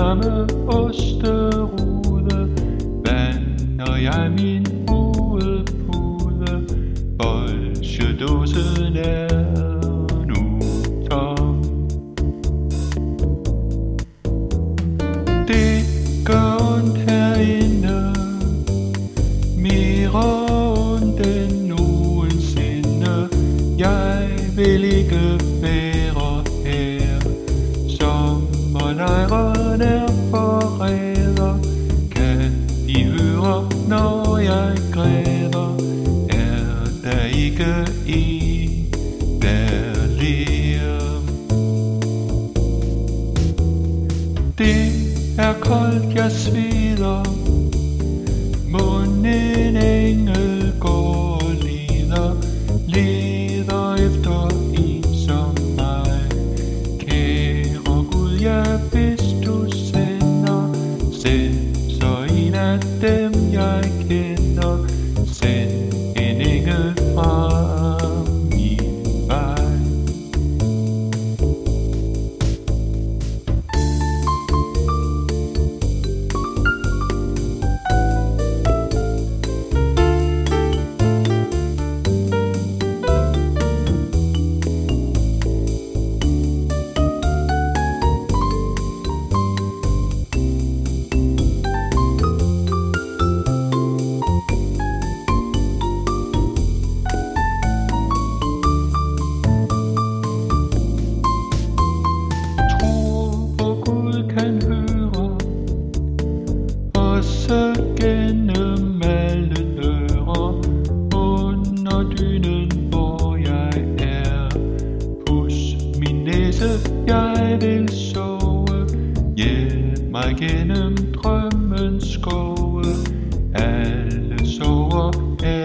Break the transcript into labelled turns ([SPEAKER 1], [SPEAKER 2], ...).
[SPEAKER 1] samme osterude Vander jeg min hovedpude. Bolsjedåsen er nu tom. Det gør ondt herinde Mere ondt end nogensinde. Jeg vil ikke når jeg græder Er der ikke en, der ler Det er koldt, jeg sveder. Munden engel går og lider Leder efter en som mig. Kære Gud, jeg hvis du sender Send så en af dem jeg sidste jeg vil sove. Hjælp mig gennem drømmens skove. Alle sover er